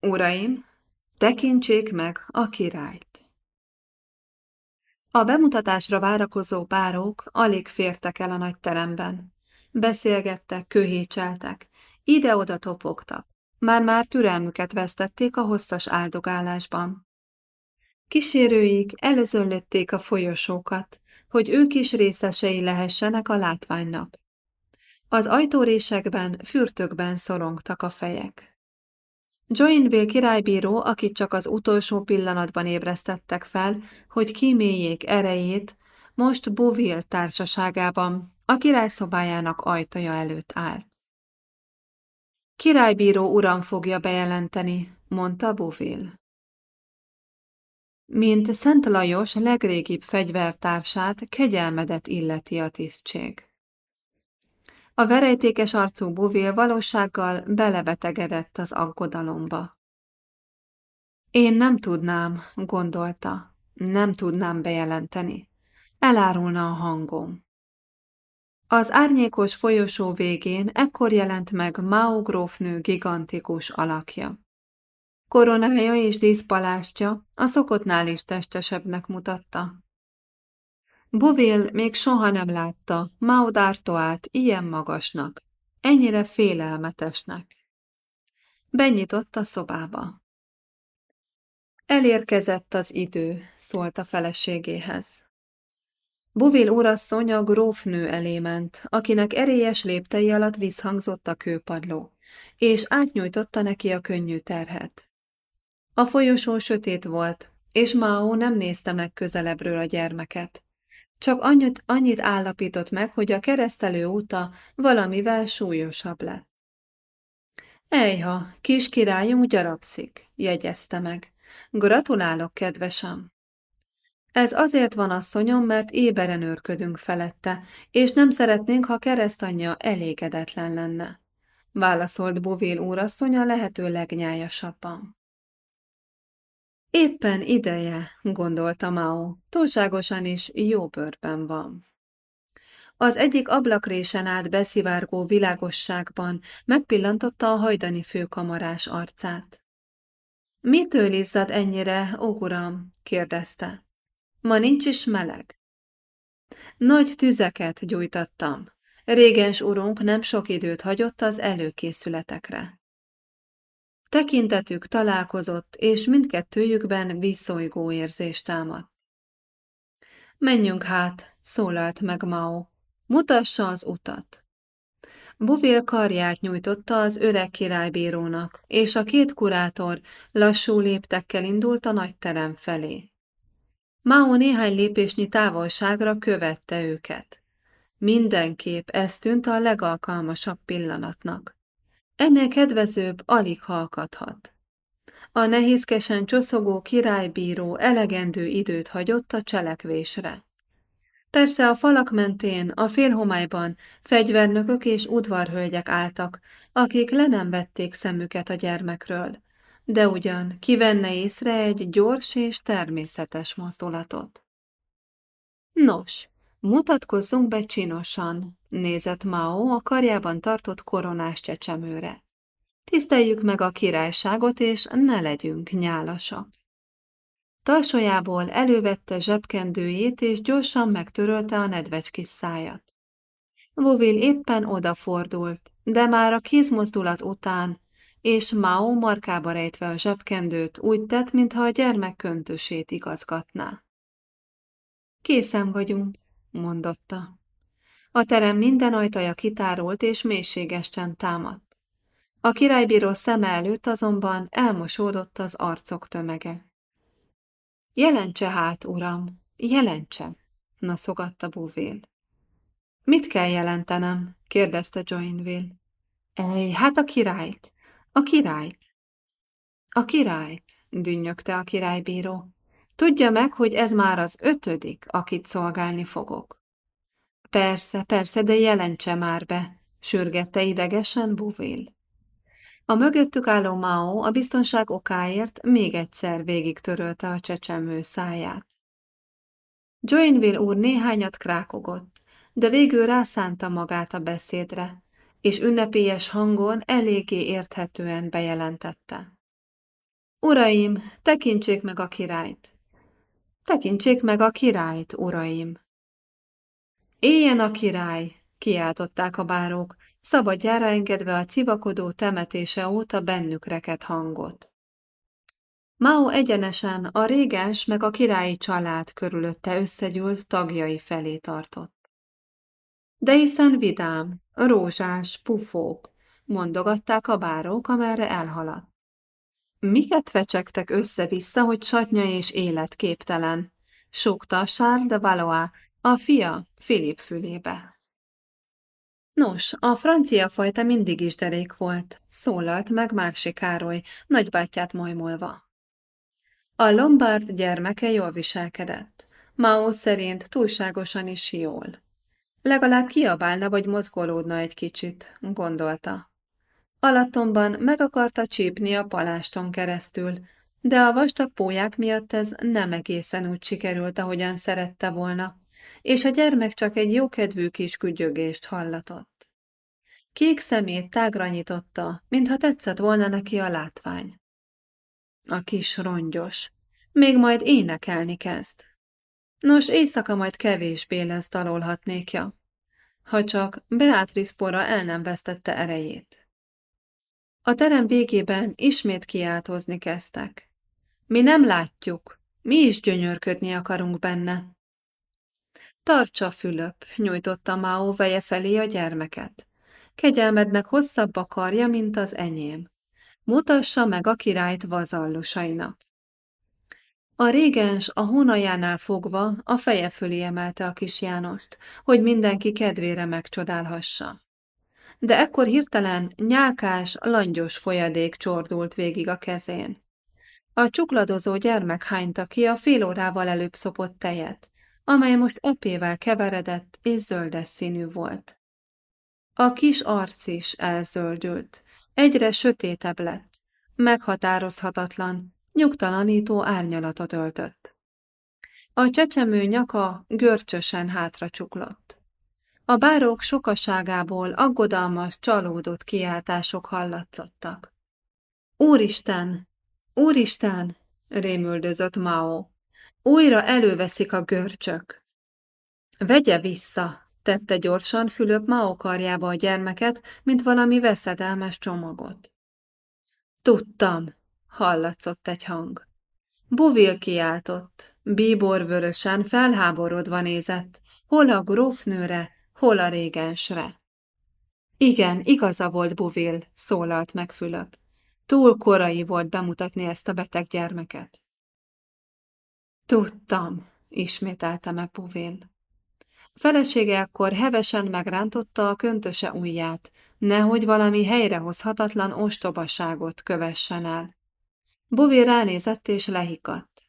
Uraim, tekintsék meg a királyt! A bemutatásra várakozó párók alig fértek el a nagy teremben. Beszélgettek, köhécseltek, ide-oda topogtak. Már-már türelmüket vesztették a hosszas áldogálásban. Kísérőik előzönlötték a folyosókat, hogy ők is részesei lehessenek a látványnak. Az ajtórésekben, fürtökben szorongtak a fejek. Joinville királybíró, akit csak az utolsó pillanatban ébresztettek fel, hogy kíméljék erejét, most Bouville társaságában, a király szobájának ajtaja előtt állt. Királybíró uram fogja bejelenteni, mondta Bouville. Mint Szent Lajos legrégibb fegyvertársát kegyelmedet illeti a tisztség. A verejtékes arcú buvél valósággal belebetegedett az aggodalomba. Én nem tudnám, gondolta, nem tudnám bejelenteni. Elárulna a hangom. Az árnyékos folyosó végén ekkor jelent meg Mao grófnő gigantikus alakja. Koronája és díszpalástja a szokottnál is testesebbnek mutatta. Bovél még soha nem látta Maud Artoát ilyen magasnak, ennyire félelmetesnek. Benyitott a szobába. Elérkezett az idő, szólt a feleségéhez. Bovél urasszony a grófnő elé ment, akinek erélyes léptei alatt visszhangzott a kőpadló, és átnyújtotta neki a könnyű terhet. A folyosó sötét volt, és Mao nem nézte meg közelebbről a gyermeket. Csak annyit, annyit állapított meg, hogy a keresztelő óta valamivel súlyosabb lett. Ejha, kis királyunk gyarapszik, jegyezte meg. Gratulálok, kedvesem! Ez azért van, asszonyom, mert éberen őrködünk felette, és nem szeretnénk, ha keresztanyja elégedetlen lenne. Válaszolt Bovil úrasszony a lehető legnyájasabban. Éppen ideje, gondolta Mao, túlságosan is jó bőrben van. Az egyik ablakrésen át beszivárgó világosságban megpillantotta a hajdani főkamarás arcát. Mitől izzad ennyire, ó uram? kérdezte. Ma nincs is meleg. Nagy tüzeket gyújtattam. Régens urunk nem sok időt hagyott az előkészületekre. Tekintetük találkozott, és mindkettőjükben viszolygó érzést támadt. Menjünk hát, szólalt meg Mao. Mutassa az utat. Buvil karját nyújtotta az öreg királybírónak, és a két kurátor lassú léptekkel indult a nagy terem felé. Mao néhány lépésnyi távolságra követte őket. Mindenképp ez tűnt a legalkalmasabb pillanatnak. Ennél kedvezőbb alig halkadhat. A nehézkesen csoszogó királybíró elegendő időt hagyott a cselekvésre. Persze a falak mentén, a félhomályban fegyvernökök és udvarhölgyek álltak, akik le nem vették szemüket a gyermekről, de ugyan kivenne észre egy gyors és természetes mozdulatot. Nos, mutatkozzunk be csinosan, nézett Mao a karjában tartott koronás csecsemőre. Tiszteljük meg a királyságot, és ne legyünk nyálasak. Tarsolyából elővette zsebkendőjét, és gyorsan megtörölte a nedvecs kis szájat. Vovil éppen odafordult, de már a kézmozdulat után, és Mao markába rejtve a zsebkendőt úgy tett, mintha a gyermek köntösét igazgatná. Készen vagyunk, mondotta. A terem minden ajtaja kitárult és mélységes csend támadt. A királybíró szeme előtt azonban elmosódott az arcok tömege. Jelentse hát, uram, jelentse, naszogatta Búvél. Mit kell jelentenem? kérdezte Joinville. Ej, hát a királyt, a királyt. A királyt, dünnyögte a királybíró. Tudja meg, hogy ez már az ötödik, akit szolgálni fogok. Persze, persze, de jelentse már be, sürgette idegesen Buvil. A mögöttük álló Mao a biztonság okáért még egyszer végig törölte a csecsemő száját. Joinville úr néhányat krákogott, de végül rászánta magát a beszédre, és ünnepélyes hangon eléggé érthetően bejelentette. Uraim, tekintsék meg a királyt! Tekintsék meg a királyt, uraim! Éljen a király! kiáltották a bárók, szabadjára engedve a civakodó temetése óta bennük reket hangot. Mao egyenesen a régens meg a királyi család körülötte összegyűlt tagjai felé tartott. De hiszen vidám, rózsás, pufók, mondogatták a bárók, amerre elhaladt. Miket fecsegtek össze-vissza, hogy satnya és életképtelen? Súgta Charles de Valois, a fia Philip fülébe. Nos, a francia fajta mindig is derék volt, szólalt meg Mársi Károly, nagybátyját majmolva. A Lombard gyermeke jól viselkedett. Mao szerint túlságosan is jól. Legalább kiabálna vagy mozgolódna egy kicsit, gondolta. Alattomban meg akarta csípni a paláston keresztül, de a vastag pólyák miatt ez nem egészen úgy sikerült, ahogyan szerette volna, és a gyermek csak egy jókedvű kis gügyögést hallatott. Kék szemét tágra nyitotta, mintha tetszett volna neki a látvány. A kis rongyos. Még majd énekelni kezd. Nos, éjszaka majd kevésbé lesz dalolhatnékja, ha csak Beatrice pora el nem vesztette erejét. A terem végében ismét kiáltozni kezdtek. Mi nem látjuk, mi is gyönyörködni akarunk benne. Tartsa, Fülöp, nyújtotta Mao veje felé a gyermeket. Kegyelmednek hosszabb a karja, mint az enyém. Mutassa meg a királyt vazallusainak. A régens a hónajánál fogva a feje fölé emelte a kis Jánost, hogy mindenki kedvére megcsodálhassa. De ekkor hirtelen nyálkás, langyos folyadék csordult végig a kezén. A csukladozó gyermek hányta ki a fél órával előbb szopott tejet, amely most epével keveredett és zöldes színű volt. A kis arc is elzöldült, egyre sötétebb lett, meghatározhatatlan, nyugtalanító árnyalatot öltött. A csecsemő nyaka görcsösen hátra csuklott. A bárók sokaságából aggodalmas, csalódott kiáltások hallatszottak. Úristen! Úristen! rémüldözött Mao. Újra előveszik a görcsök. Vegye vissza, tette gyorsan Fülöp Mao karjába a gyermeket, mint valami veszedelmes csomagot. Tudtam, hallatszott egy hang. Buvil kiáltott, bíbor vörösen felháborodva nézett, hol a grófnőre, hol a régensre. Igen, igaza volt Buvil, szólalt meg Fülöp. Túl korai volt bemutatni ezt a beteg gyermeket. Tudtam, ismételte meg Buvil. Felesége akkor hevesen megrántotta a köntöse ujját, nehogy valami helyrehozhatatlan ostobaságot kövessen el. Bové ránézett és lehikadt.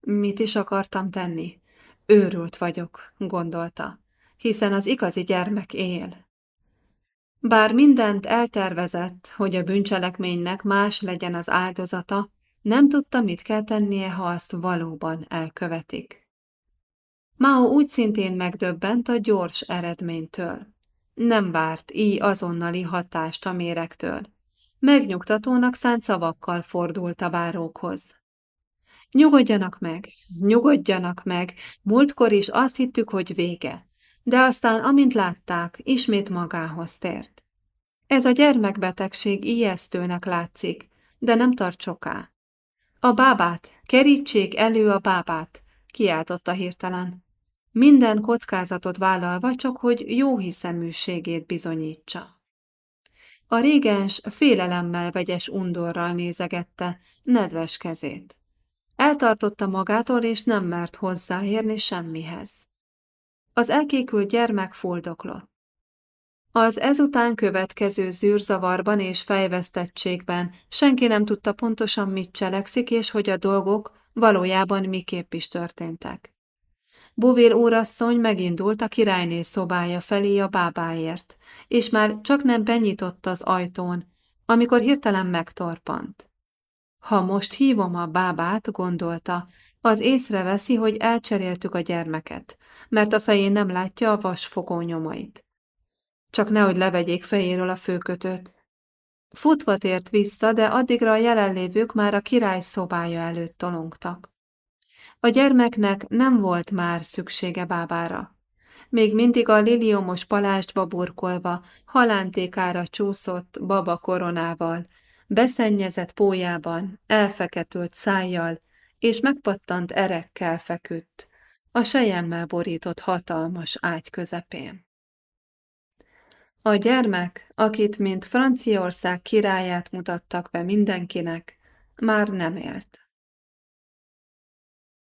Mit is akartam tenni? Őrült vagyok, gondolta, hiszen az igazi gyermek él. Bár mindent eltervezett, hogy a bűncselekménynek más legyen az áldozata, nem tudta, mit kell tennie, ha azt valóban elkövetik. Mao úgy szintén megdöbbent a gyors eredménytől. Nem várt így azonnali hatást a mérektől. Megnyugtatónak szánt szavakkal fordult a bárókhoz. Nyugodjanak meg, nyugodjanak meg, múltkor is azt hittük, hogy vége, de aztán, amint látták, ismét magához tért. Ez a gyermekbetegség ijesztőnek látszik, de nem tart soká. A bábát, kerítsék elő a bábát, kiáltotta hirtelen. Minden kockázatot vállalva, csak hogy jó hiszeműségét bizonyítsa. A régens félelemmel vegyes undorral nézegette nedves kezét. Eltartotta magától, és nem mert hozzáérni semmihez. Az elkékült gyermek fuldoklott. Az ezután következő zűrzavarban és fejvesztettségben senki nem tudta pontosan, mit cselekszik, és hogy a dolgok valójában miképp is történtek. Buvél úrasszony megindult a királyné szobája felé a bábáért, és már csak nem benyitott az ajtón, amikor hirtelen megtorpant. Ha most hívom a bábát, gondolta, az észreveszi, hogy elcseréltük a gyermeket, mert a fején nem látja a vasfogó nyomait. Csak nehogy levegyék fejéről a főkötőt. Futva tért vissza, de addigra a jelenlévők már a király szobája előtt tolongtak. A gyermeknek nem volt már szüksége bábára. Még mindig a liliomos palástba burkolva, halántékára csúszott baba koronával, beszennyezett pójában, elfeketült szájjal és megpattant erekkel feküdt, a sejemmel borított hatalmas ágy közepén. A gyermek, akit mint Franciaország királyát mutattak be mindenkinek, már nem élt.